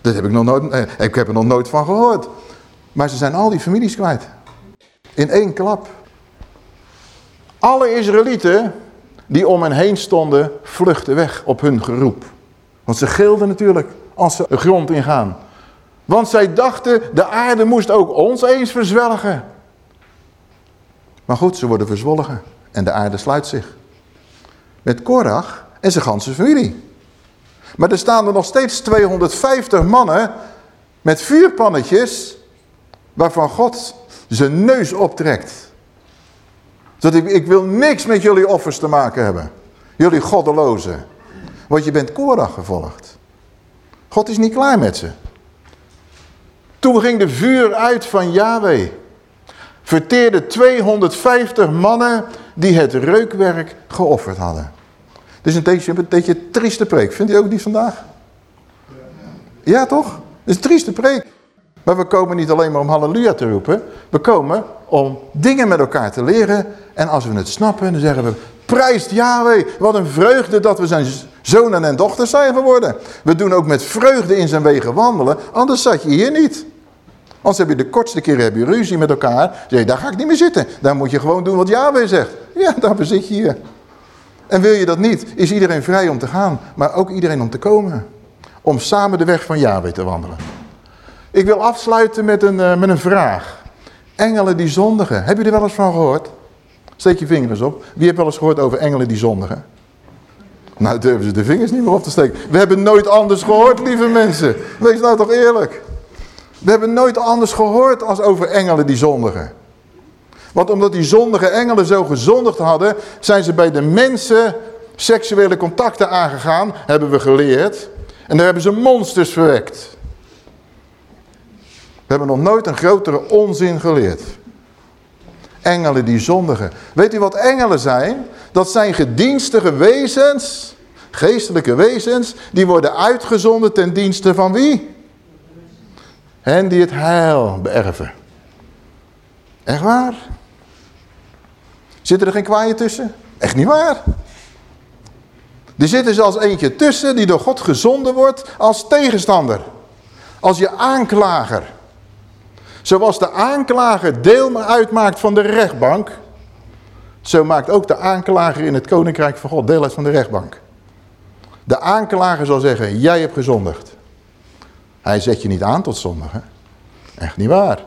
Dat heb ik, nog nooit, eh, ik heb er nog nooit van gehoord. Maar ze zijn al die families kwijt. In één klap. Alle Israëlieten die om hen heen stonden, vluchten weg op hun geroep. Want ze gilden natuurlijk als ze de grond ingaan. Want zij dachten, de aarde moest ook ons eens verzwelgen. Maar goed, ze worden verzwolgen en de aarde sluit zich. Met Korach en zijn ganse familie. Maar er staan er nog steeds 250 mannen met vuurpannetjes waarvan God zijn neus optrekt. Dat ik, ik wil niks met jullie offers te maken hebben. Jullie goddelozen. Want je bent Korach gevolgd. God is niet klaar met ze. Toen ging de vuur uit van Yahweh. Verteerde 250 mannen die het reukwerk geofferd hadden. Dus een beetje, een beetje trieste preek. Vindt u ook niet vandaag? Ja, toch? Het is een trieste preek. Maar we komen niet alleen maar om halleluja te roepen. We komen om dingen met elkaar te leren. En als we het snappen, dan zeggen we... Prijst Yahweh, wat een vreugde dat we zijn zonen en dochters zijn geworden. We doen ook met vreugde in zijn wegen wandelen, anders zat je hier niet. Anders heb je de kortste keer heb je ruzie met elkaar. Zeg je, daar ga ik niet meer zitten. Daar moet je gewoon doen wat Yahweh zegt. Ja, daar zit je hier. En wil je dat niet, is iedereen vrij om te gaan. Maar ook iedereen om te komen. Om samen de weg van Yahweh te wandelen. Ik wil afsluiten met een, uh, met een vraag. Engelen die zondigen. Heb je er wel eens van gehoord? Steek je vingers op. Wie heeft wel eens gehoord over engelen die zondigen? Nou durven ze de vingers niet meer op te steken. We hebben nooit anders gehoord, lieve mensen. Wees nou toch eerlijk. We hebben nooit anders gehoord als over engelen die zondigen. Want omdat die zondige engelen zo gezondigd hadden, zijn ze bij de mensen seksuele contacten aangegaan, hebben we geleerd. En daar hebben ze monsters verwekt. We hebben nog nooit een grotere onzin geleerd. Engelen die zondigen. Weet u wat engelen zijn? Dat zijn gedienstige wezens, geestelijke wezens, die worden uitgezonden ten dienste van wie? Hen die het heil beërven. Echt waar? Zitten er geen kwaaien tussen? Echt niet waar. Er zit er zelfs eentje tussen die door God gezonden wordt als tegenstander. Als je aanklager. Zoals de aanklager deel uitmaakt van de rechtbank. Zo maakt ook de aanklager in het koninkrijk van God deel uit van de rechtbank. De aanklager zal zeggen, jij hebt gezondigd. Hij zet je niet aan tot zondigen. Echt niet waar.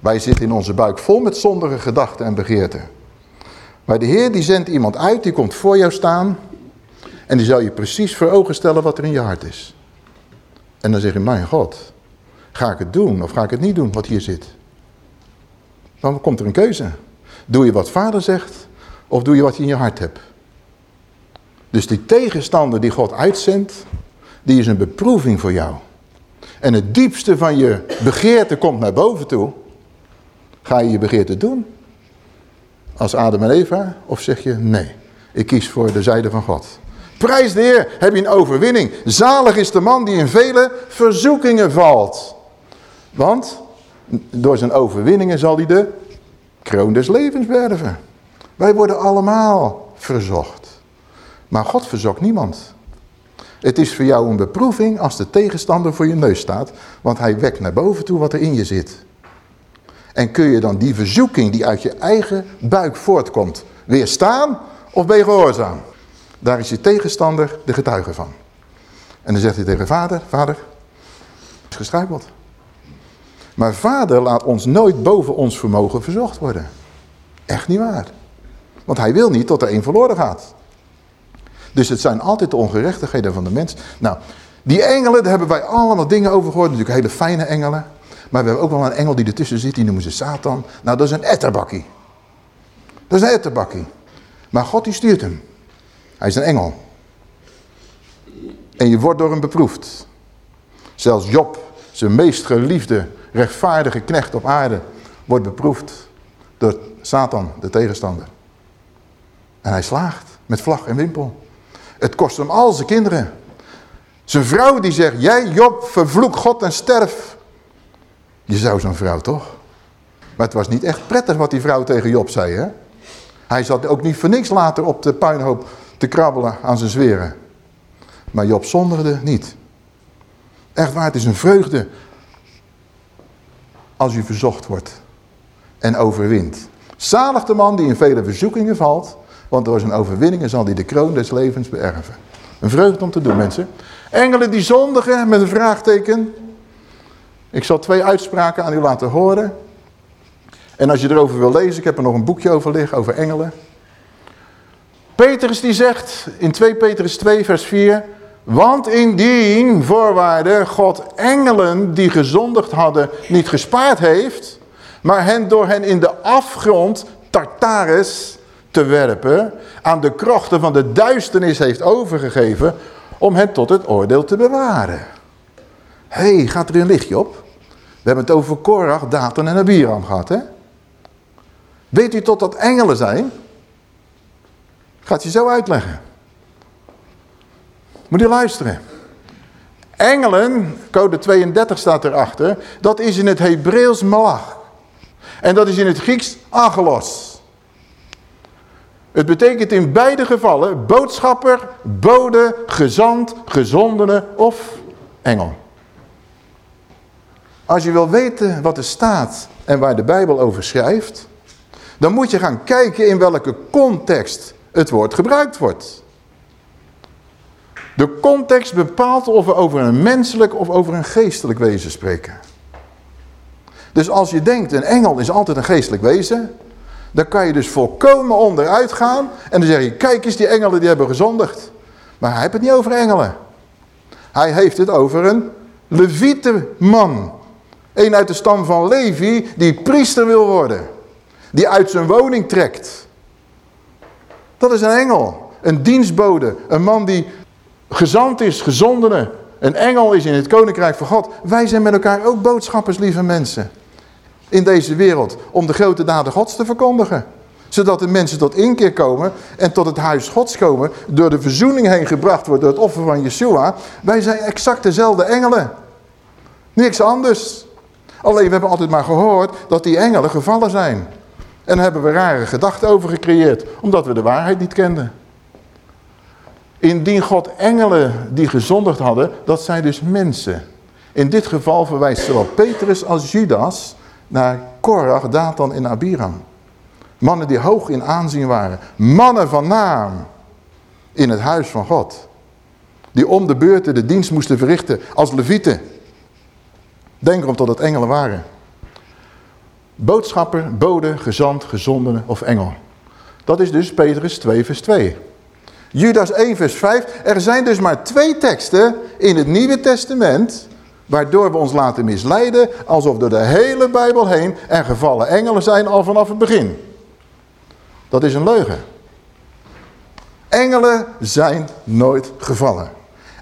Wij zitten in onze buik vol met zondige gedachten en begeerten. Maar de Heer die zendt iemand uit, die komt voor jou staan. En die zal je precies voor ogen stellen wat er in je hart is. En dan zeg je, mijn God, ga ik het doen of ga ik het niet doen wat hier zit? Dan komt er een keuze. Doe je wat vader zegt of doe je wat je in je hart hebt? Dus die tegenstander die God uitzendt, die is een beproeving voor jou. En het diepste van je begeerte komt naar boven toe. Ga je je begeerte doen? Als Adam en Eva? Of zeg je nee, ik kies voor de zijde van God. Prijs de Heer, heb je een overwinning. Zalig is de man die in vele verzoekingen valt. Want door zijn overwinningen zal hij de kroon des levens werven. Wij worden allemaal verzocht. Maar God verzoekt niemand. Het is voor jou een beproeving als de tegenstander voor je neus staat. Want hij wekt naar boven toe wat er in je zit. En kun je dan die verzoeking die uit je eigen buik voortkomt weerstaan of ben je gehoorzaam? Daar is je tegenstander de getuige van. En dan zegt hij tegen vader, vader, is gestruikeld. Maar vader laat ons nooit boven ons vermogen verzocht worden. Echt niet waar. Want hij wil niet dat er één verloren gaat. Dus het zijn altijd de ongerechtigheden van de mens. Nou, die engelen, daar hebben wij allemaal dingen over gehoord. Natuurlijk hele fijne engelen. Maar we hebben ook wel een engel die ertussen zit, die noemen ze Satan. Nou, dat is een etterbakkie. Dat is een etterbakkie. Maar God die stuurt hem. Hij is een engel. En je wordt door hem beproefd. Zelfs Job, zijn meest geliefde, rechtvaardige knecht op aarde, wordt beproefd door Satan, de tegenstander. En hij slaagt met vlag en wimpel. Het kost hem al zijn kinderen. Zijn vrouw die zegt, jij Job, vervloek God en sterf. Je zou zo'n vrouw toch? Maar het was niet echt prettig wat die vrouw tegen Job zei. Hè? Hij zat ook niet voor niks later op de puinhoop te krabbelen aan zijn zweren. Maar Job zondigde niet. Echt waar, het is een vreugde als u verzocht wordt en overwint. Zalig de man die in vele verzoekingen valt, want door zijn overwinningen zal hij de kroon des levens beërven. Een vreugde om te doen, mensen. Engelen die zondigen met een vraagteken. Ik zal twee uitspraken aan u laten horen. En als je erover wil lezen, ik heb er nog een boekje over liggen, over engelen. Petrus die zegt in 2 Petrus 2 vers 4... Want indien, voorwaarde, God engelen die gezondigd hadden niet gespaard heeft... maar hen door hen in de afgrond, Tartarus, te werpen... aan de krochten van de duisternis heeft overgegeven... om hen tot het oordeel te bewaren. Hé, hey, gaat er een lichtje op? We hebben het over Korach, Datan en Abiram gehad, hè? Weet u tot dat engelen zijn? Gaat je zo uitleggen. Moet je luisteren. Engelen, code 32 staat erachter, dat is in het Hebreeuws malach. En dat is in het Grieks angelos. Het betekent in beide gevallen boodschapper, bode, gezant, gezondene of engel. Als je wil weten wat er staat en waar de Bijbel over schrijft, dan moet je gaan kijken in welke context het woord gebruikt wordt. De context bepaalt of we over een menselijk of over een geestelijk wezen spreken. Dus als je denkt, een engel is altijd een geestelijk wezen, dan kan je dus volkomen onderuit gaan en dan zeg je, kijk eens die engelen die hebben gezondigd. Maar hij heeft het niet over engelen. Hij heeft het over een leviete man. Een uit de stam van Levi die priester wil worden. Die uit zijn woning trekt. Dat is een engel. Een dienstbode. Een man die gezant is, gezondene. Een engel is in het koninkrijk van God. Wij zijn met elkaar ook boodschappers, lieve mensen. In deze wereld. Om de grote daden gods te verkondigen. Zodat de mensen tot inkeer komen en tot het huis gods komen. Door de verzoening heen gebracht wordt door het offer van Yeshua. Wij zijn exact dezelfde engelen. Niks anders. Alleen we hebben altijd maar gehoord dat die engelen gevallen zijn. En daar hebben we rare gedachten over gecreëerd, omdat we de waarheid niet kenden. Indien God engelen die gezondigd hadden, dat zijn dus mensen. In dit geval verwijst zowel Petrus als Judas naar Korach, Datan en Abiram. Mannen die hoog in aanzien waren. Mannen van naam in het huis van God. Die om de beurten de dienst moesten verrichten als levieten. Denk erom tot het engelen waren. Boodschapper, bode, gezant, gezondene of engel. Dat is dus Petrus 2 vers 2. Judas 1 vers 5. Er zijn dus maar twee teksten in het Nieuwe Testament... waardoor we ons laten misleiden... alsof door de hele Bijbel heen er gevallen engelen zijn al vanaf het begin. Dat is een leugen. Engelen zijn nooit gevallen.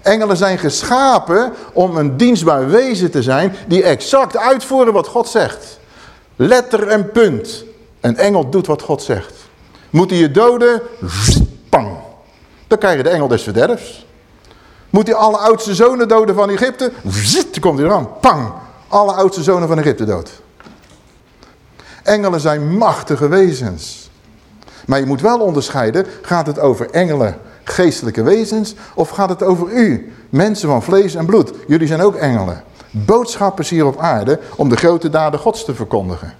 Engelen zijn geschapen om een dienstbaar wezen te zijn... die exact uitvoeren wat God zegt. Letter en punt. Een engel doet wat God zegt. Moet je doden? Pang. Dan krijg je de engel des verderfs. Moet hij alle oudste zonen doden van Egypte? Dan komt hij eraan. Pang. Alle oudste zonen van Egypte dood. Engelen zijn machtige wezens. Maar je moet wel onderscheiden, gaat het over engelen, geestelijke wezens, of gaat het over u, mensen van vlees en bloed? Jullie zijn ook engelen. Boodschappers hier op aarde om de grote daden gods te verkondigen.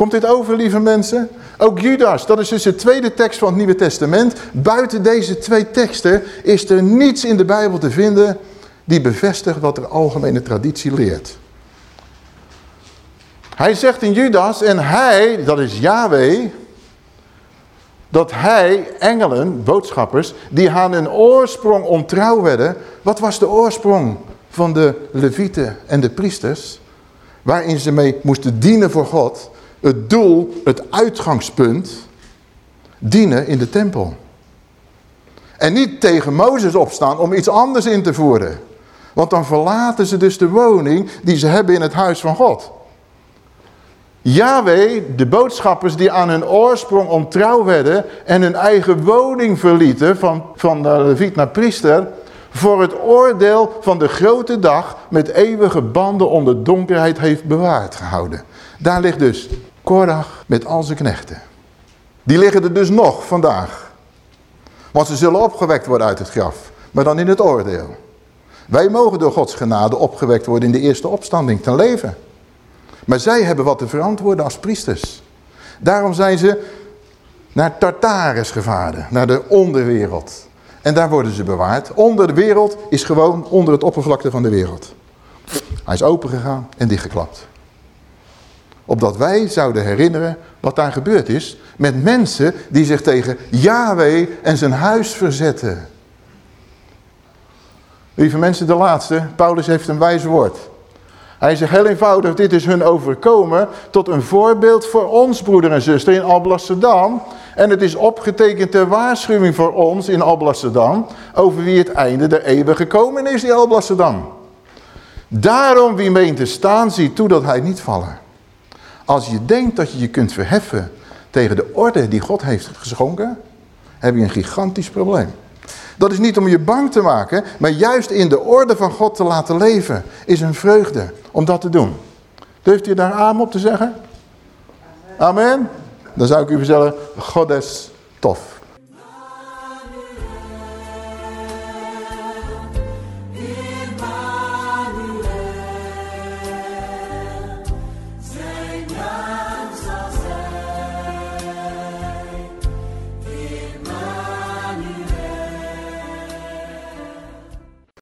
Komt dit over, lieve mensen? Ook Judas, dat is dus de tweede tekst van het Nieuwe Testament. Buiten deze twee teksten is er niets in de Bijbel te vinden die bevestigt wat de algemene traditie leert. Hij zegt in Judas, en hij, dat is Yahweh, dat hij, engelen, boodschappers, die aan hun oorsprong ontrouw werden. Wat was de oorsprong van de levieten en de priesters? Waarin ze mee moesten dienen voor God het doel, het uitgangspunt, dienen in de tempel. En niet tegen Mozes opstaan om iets anders in te voeren. Want dan verlaten ze dus de woning die ze hebben in het huis van God. Yahweh, de boodschappers die aan hun oorsprong ontrouw werden en hun eigen woning verlieten, van, van leviet naar priester, voor het oordeel van de grote dag met eeuwige banden onder donkerheid heeft bewaard gehouden. Daar ligt dus Korach met al zijn knechten. Die liggen er dus nog vandaag. Want ze zullen opgewekt worden uit het graf. Maar dan in het oordeel. Wij mogen door Gods genade opgewekt worden in de eerste opstanding ten leven. Maar zij hebben wat te verantwoorden als priesters. Daarom zijn ze naar Tartarus gevaren, naar de onderwereld. En daar worden ze bewaard. Onder de wereld is gewoon onder het oppervlakte van de wereld. Hij is opengegaan en dichtgeklapt. Opdat wij zouden herinneren wat daar gebeurd is met mensen die zich tegen Yahweh en zijn huis verzetten. Lieve mensen, de laatste. Paulus heeft een wijs woord. Hij zegt heel eenvoudig, dit is hun overkomen tot een voorbeeld voor ons, broeder en zuster, in Alblasserdam. En het is opgetekend ter waarschuwing voor ons in Alblasserdam, over wie het einde der eeuwen gekomen is, in Alblasserdam. Daarom wie meent te staan, ziet toe dat hij niet vallen. Als je denkt dat je je kunt verheffen tegen de orde die God heeft geschonken, heb je een gigantisch probleem. Dat is niet om je bang te maken, maar juist in de orde van God te laten leven is een vreugde om dat te doen. Durft u daar amen op te zeggen? Amen. Dan zou ik u vertellen, God is tof.